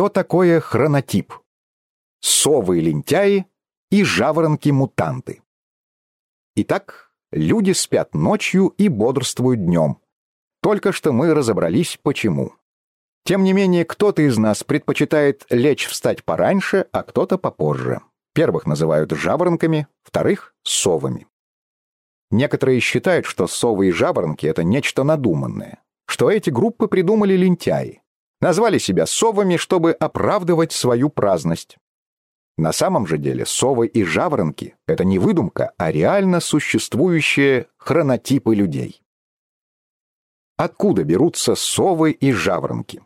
Что такое хронотип? Совы-лентяи и жаворонки-мутанты. Итак, люди спят ночью и бодрствуют днем. Только что мы разобрались, почему. Тем не менее, кто-то из нас предпочитает лечь встать пораньше, а кто-то попозже. Первых называют жаворонками, вторых — совами. Некоторые считают, что совы и жаворонки — это нечто надуманное, что эти группы придумали лентяи. Назвали себя совами, чтобы оправдывать свою праздность. На самом же деле совы и жаворонки — это не выдумка, а реально существующие хронотипы людей. Откуда берутся совы и жаворонки?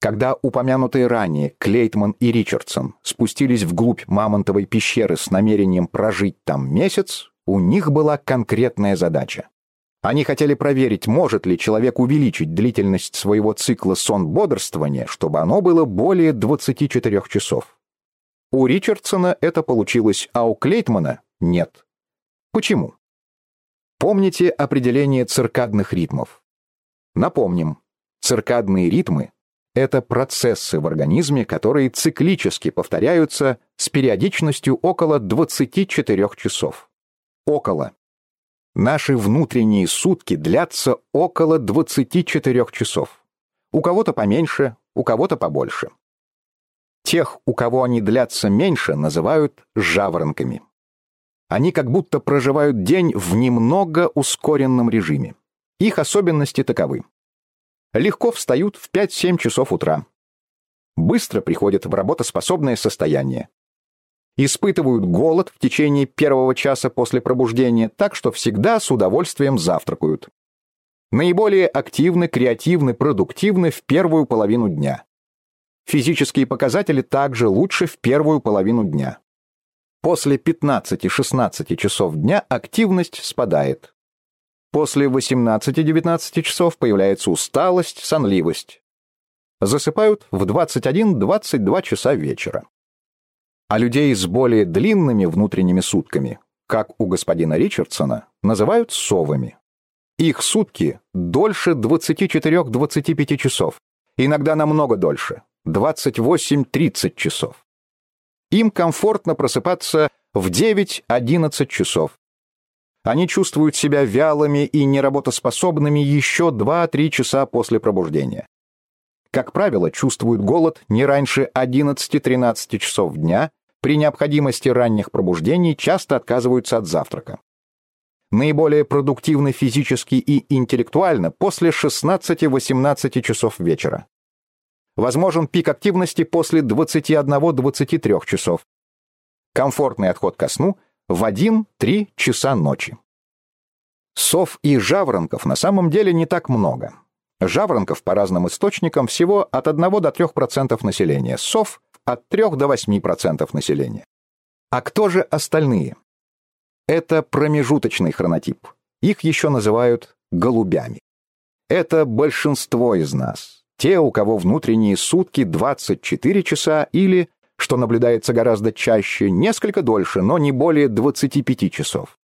Когда упомянутые ранее Клейтман и Ричардсон спустились вглубь Мамонтовой пещеры с намерением прожить там месяц, у них была конкретная задача. Они хотели проверить, может ли человек увеличить длительность своего цикла сон-бодрствования, чтобы оно было более 24 часов. У Ричардсона это получилось, а у Клейтмана — нет. Почему? Помните определение циркадных ритмов? Напомним, циркадные ритмы — это процессы в организме, которые циклически повторяются с периодичностью около 24 часов. Около. Наши внутренние сутки длятся около 24 часов. У кого-то поменьше, у кого-то побольше. Тех, у кого они длятся меньше, называют жаворонками. Они как будто проживают день в немного ускоренном режиме. Их особенности таковы. Легко встают в 5-7 часов утра. Быстро приходят в работоспособное состояние испытывают голод в течение первого часа после пробуждения, так что всегда с удовольствием завтракают. Наиболее активны, креативны, продуктивны в первую половину дня. Физические показатели также лучше в первую половину дня. После 15-16 часов дня активность спадает. После 18-19 часов появляется усталость, сонливость. Засыпают в 21-22 часа вечера а людей с более длинными внутренними сутками, как у господина Ричардсона, называют совами. Их сутки дольше 24-25 часов, иногда намного дольше, 28-30 часов. Им комфортно просыпаться в 9-11 часов. Они чувствуют себя вялыми и неработоспособными еще 2-3 часа после пробуждения как правило, чувствуют голод не раньше 11-13 часов дня, при необходимости ранних пробуждений часто отказываются от завтрака. Наиболее продуктивны физически и интеллектуально после 16-18 часов вечера. Возможен пик активности после 21-23 часов. Комфортный отход ко сну в 1-3 часа ночи. Сов и жаворонков на самом деле не так много. Жаворонков по разным источникам всего от 1 до 3% населения, сов от 3 до 8% населения. А кто же остальные? Это промежуточный хронотип. Их еще называют голубями. Это большинство из нас. Те, у кого внутренние сутки 24 часа или, что наблюдается гораздо чаще, несколько дольше, но не более 25 часов.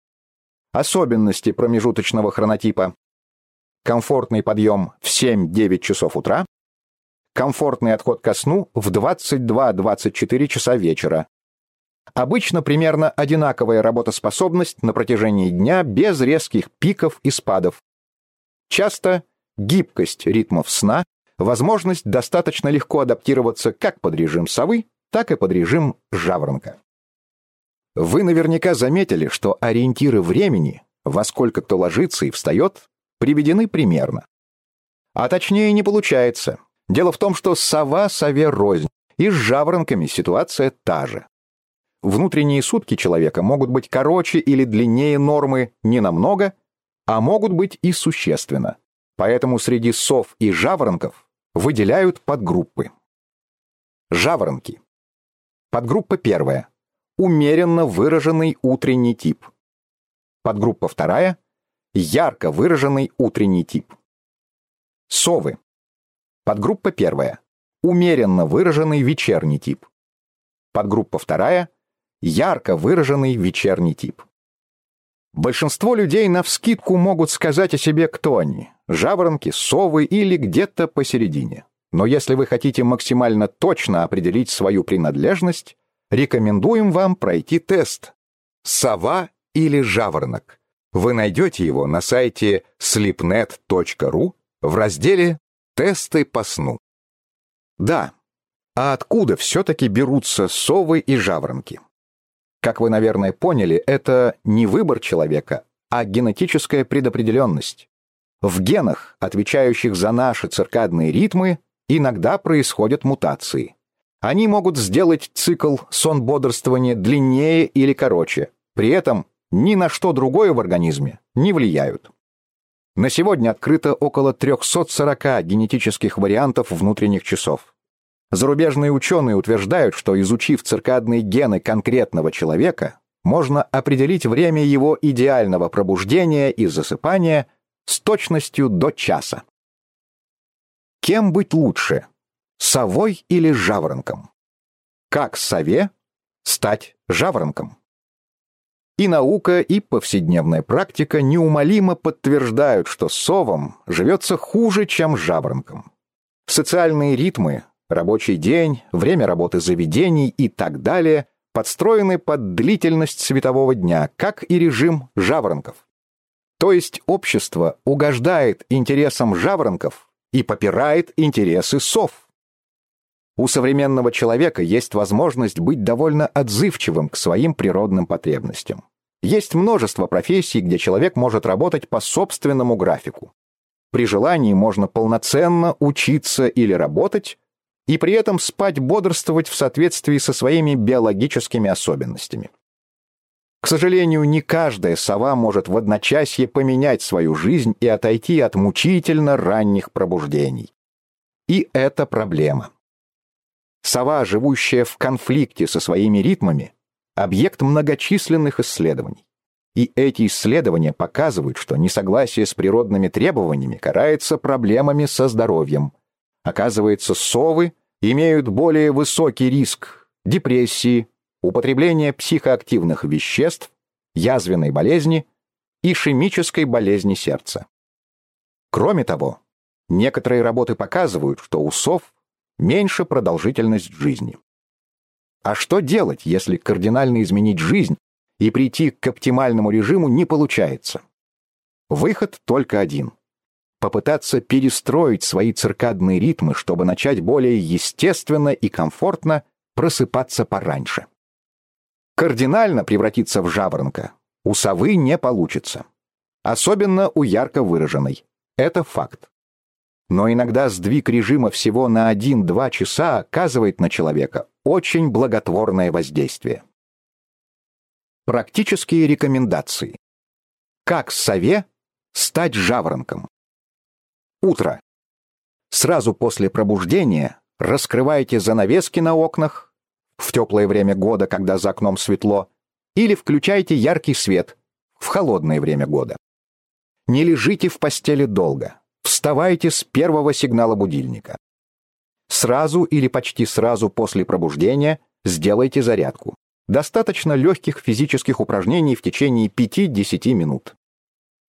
Особенности промежуточного хронотипа комфортный подъем в 7-9 часов утра, комфортный отход ко сну в 22-24 часа вечера. Обычно примерно одинаковая работоспособность на протяжении дня без резких пиков и спадов. Часто гибкость ритмов сна, возможность достаточно легко адаптироваться как под режим совы, так и под режим жаворонка. Вы наверняка заметили, что ориентиры времени, во сколько кто ложится и встает, приведены примерно. А точнее не получается. Дело в том, что сова сове рознь, и с жаворонками ситуация та же. Внутренние сутки человека могут быть короче или длиннее нормы не намного, а могут быть и существенно. Поэтому среди сов и жаворонков выделяют подгруппы. Жаворонки. Подгруппа первая. Умеренно выраженный утренний тип. Подгруппа вторая ярко выраженный утренний тип. Совы. Подгруппа первая. Умеренно выраженный вечерний тип. Подгруппа вторая. Ярко выраженный вечерний тип. Большинство людей навскидку могут сказать о себе, кто они. Жаворонки, совы или где-то посередине. Но если вы хотите максимально точно определить свою принадлежность, рекомендуем вам пройти тест «Сова или жаворонок». Вы найдете его на сайте sleepnet.ru в разделе «Тесты по сну». Да, а откуда все-таки берутся совы и жаворонки? Как вы, наверное, поняли, это не выбор человека, а генетическая предопределенность. В генах, отвечающих за наши циркадные ритмы, иногда происходят мутации. Они могут сделать цикл сон-бодрствования длиннее или короче, при этом ни на что другое в организме не влияют. На сегодня открыто около 340 генетических вариантов внутренних часов. Зарубежные ученые утверждают, что изучив циркадные гены конкретного человека, можно определить время его идеального пробуждения и засыпания с точностью до часа. Кем быть лучше, совой или жаворонком? Как сове стать жаворонком? И наука, и повседневная практика неумолимо подтверждают, что совам живется хуже, чем жаворонкам. Социальные ритмы, Рабочий день, время работы заведений и так далее подстроены под длительность светового дня, как и режим жаворонков. То есть общество угождает интересам жаворонков и попирает интересы сов. У современного человека есть возможность быть довольно отзывчивым к своим природным потребностям. Есть множество профессий, где человек может работать по собственному графику. При желании можно полноценно учиться или работать, и при этом спать бодрствовать в соответствии со своими биологическими особенностями. К сожалению, не каждая сова может в одночасье поменять свою жизнь и отойти от мучительно ранних пробуждений. И это проблема. Сова, живущая в конфликте со своими ритмами, объект многочисленных исследований. И эти исследования показывают, что несогласие с природными требованиями карается проблемами со здоровьем, Оказывается, совы имеют более высокий риск депрессии, употребления психоактивных веществ, язвенной болезни, и ишемической болезни сердца. Кроме того, некоторые работы показывают, что у сов меньше продолжительность жизни. А что делать, если кардинально изменить жизнь и прийти к оптимальному режиму не получается? Выход только один попытаться перестроить свои циркадные ритмы, чтобы начать более естественно и комфортно просыпаться пораньше. Кардинально превратиться в жаворонка у совы не получится. Особенно у ярко выраженной. Это факт. Но иногда сдвиг режима всего на 1-2 часа оказывает на человека очень благотворное воздействие. Практические рекомендации. Как сове стать жаворонком? Утро. Сразу после пробуждения раскрывайте занавески на окнах в теплое время года, когда за окном светло, или включайте яркий свет в холодное время года. Не лежите в постели долго. Вставайте с первого сигнала будильника. Сразу или почти сразу после пробуждения сделайте зарядку. Достаточно легких физических упражнений в течение 5-10 минут.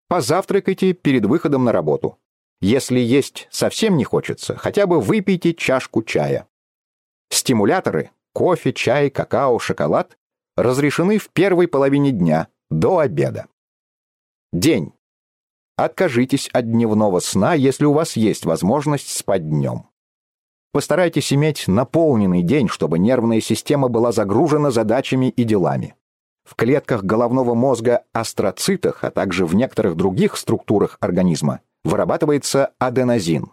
Позавтракайте перед выходом на работу. Если есть совсем не хочется, хотя бы выпейте чашку чая. Стимуляторы – кофе, чай, какао, шоколад – разрешены в первой половине дня, до обеда. День. Откажитесь от дневного сна, если у вас есть возможность спать днем. Постарайтесь иметь наполненный день, чтобы нервная система была загружена задачами и делами. В клетках головного мозга астроцитах, а также в некоторых других структурах организма вырабатывается аденозин.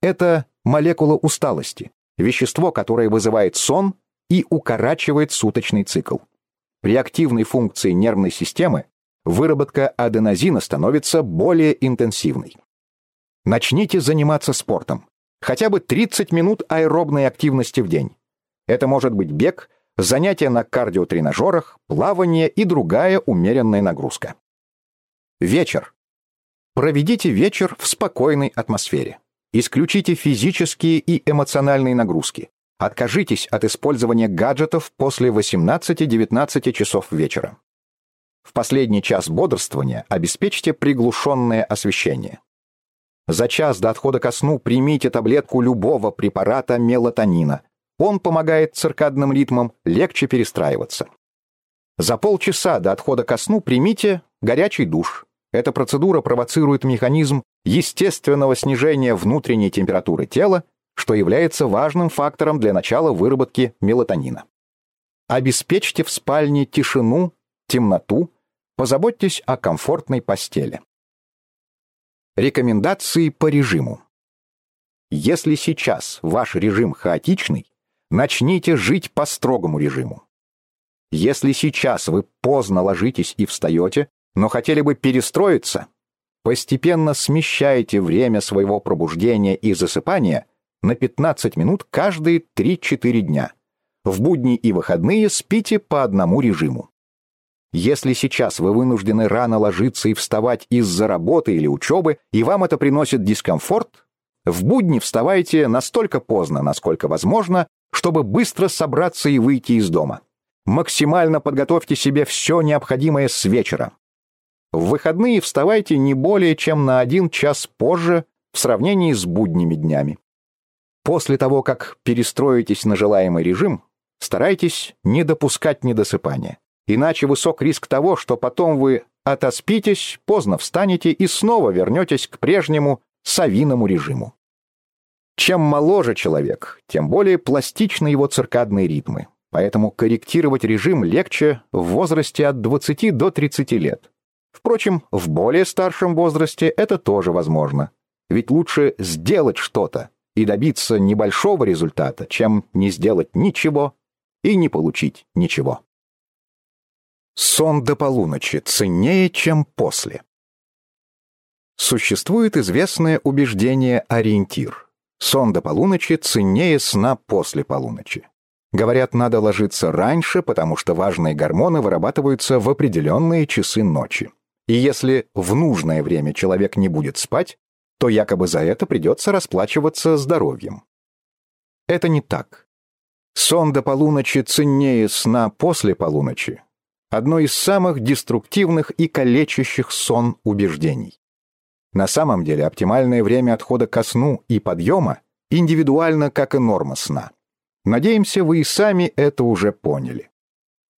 Это молекула усталости, вещество, которое вызывает сон и укорачивает суточный цикл. При активной функции нервной системы выработка аденозина становится более интенсивной. Начните заниматься спортом. Хотя бы 30 минут аэробной активности в день. Это может быть бег, занятия на кардиотренажерах, плавание и другая умеренная нагрузка. Вечер. Проведите вечер в спокойной атмосфере. Исключите физические и эмоциональные нагрузки. Откажитесь от использования гаджетов после 18-19 часов вечера. В последний час бодрствования обеспечьте приглушенное освещение. За час до отхода ко сну примите таблетку любого препарата мелатонина. Он помогает циркадным ритмам легче перестраиваться. За полчаса до отхода ко сну примите горячий душ. Эта процедура провоцирует механизм естественного снижения внутренней температуры тела, что является важным фактором для начала выработки мелатонина. Обеспечьте в спальне тишину, темноту, позаботьтесь о комфортной постели. Рекомендации по режиму. Если сейчас ваш режим хаотичный, начните жить по строгому режиму. Если сейчас вы поздно ложитесь и встаете, но хотели бы перестроиться, постепенно смещайте время своего пробуждения и засыпания на 15 минут каждые 3-4 дня. В будни и выходные спите по одному режиму. Если сейчас вы вынуждены рано ложиться и вставать из-за работы или учебы, и вам это приносит дискомфорт, в будни вставайте настолько поздно, насколько возможно, чтобы быстро собраться и выйти из дома. Максимально подготовьте себе все необходимое с вечера. В выходные вставайте не более чем на один час позже в сравнении с будними днями. После того, как перестроитесь на желаемый режим, старайтесь не допускать недосыпания. Иначе высок риск того, что потом вы отоспитесь, поздно встанете и снова вернетесь к прежнему совиному режиму. Чем моложе человек, тем более пластичны его циркадные ритмы поэтому корректировать режим легче в возрасте от 20 до 30 лет. Впрочем, в более старшем возрасте это тоже возможно. Ведь лучше сделать что-то и добиться небольшого результата, чем не сделать ничего и не получить ничего. Сон до полуночи ценнее, чем после. Существует известное убеждение-ориентир. Сон до полуночи ценнее сна после полуночи. Говорят, надо ложиться раньше, потому что важные гормоны вырабатываются в определенные часы ночи. И если в нужное время человек не будет спать, то якобы за это придется расплачиваться здоровьем. Это не так. Сон до полуночи ценнее сна после полуночи. Одно из самых деструктивных и калечащих сон убеждений. На самом деле оптимальное время отхода ко сну и подъема индивидуально, как и норма сна. Надеемся, вы и сами это уже поняли.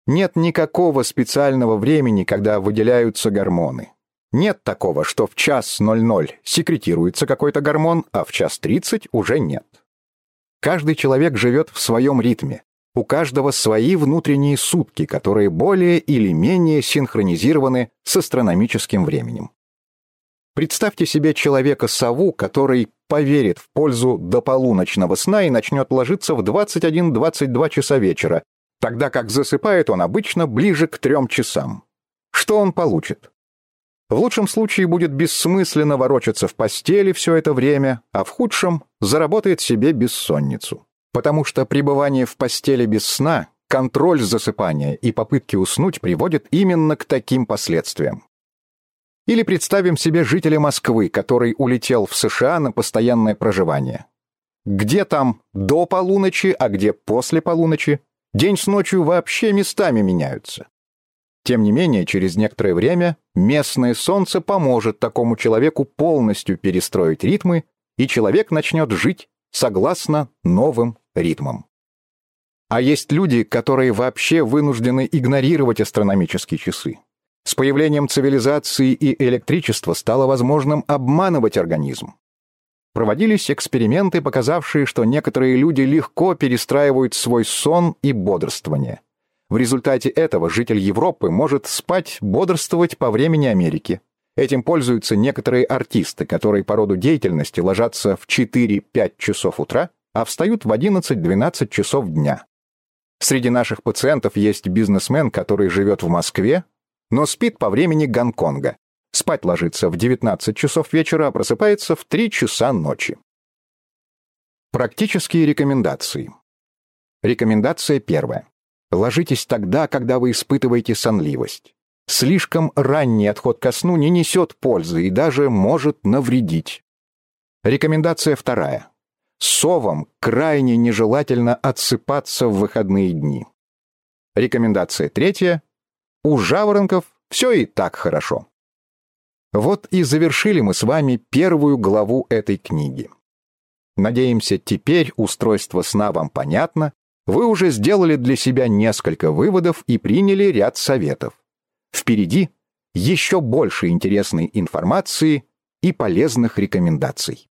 Нет никакого специального времени, когда выделяются гормоны. Нет такого, что в час 00 секретируется какой-то гормон, а в час 30 уже нет. Каждый человек живет в своем ритме. У каждого свои внутренние сутки, которые более или менее синхронизированы с астрономическим временем. Представьте себе человека-сову, который поверит в пользу дополуночного сна и начнет ложиться в 21-22 часа вечера, тогда как засыпает он обычно ближе к трем часам. Что он получит? В лучшем случае будет бессмысленно ворочаться в постели все это время, а в худшем заработает себе бессонницу. Потому что пребывание в постели без сна, контроль засыпания и попытки уснуть приводят именно к таким последствиям. Или представим себе жителя Москвы, который улетел в США на постоянное проживание. Где там до полуночи, а где после полуночи? День с ночью вообще местами меняются. Тем не менее, через некоторое время местное солнце поможет такому человеку полностью перестроить ритмы, и человек начнет жить согласно новым ритмам. А есть люди, которые вообще вынуждены игнорировать астрономические часы. С появлением цивилизации и электричества стало возможным обманывать организм. Проводились эксперименты, показавшие, что некоторые люди легко перестраивают свой сон и бодрствование. В результате этого житель Европы может спать, бодрствовать по времени Америки. Этим пользуются некоторые артисты, которые по роду деятельности ложатся в 4-5 часов утра, а встают в 11-12 часов дня. Среди наших пациентов есть бизнесмен, который живет в Москве, но спит по времени Гонконга. Спать ложится в 19 часов вечера, а просыпается в 3 часа ночи. Практические рекомендации. Рекомендация первая. Ложитесь тогда, когда вы испытываете сонливость. Слишком ранний отход ко сну не несет пользы и даже может навредить. Рекомендация вторая. Совам крайне нежелательно отсыпаться в выходные дни. Рекомендация третья. У жаворонков все и так хорошо. Вот и завершили мы с вами первую главу этой книги. Надеемся, теперь устройство сна вам понятно, вы уже сделали для себя несколько выводов и приняли ряд советов. Впереди еще больше интересной информации и полезных рекомендаций.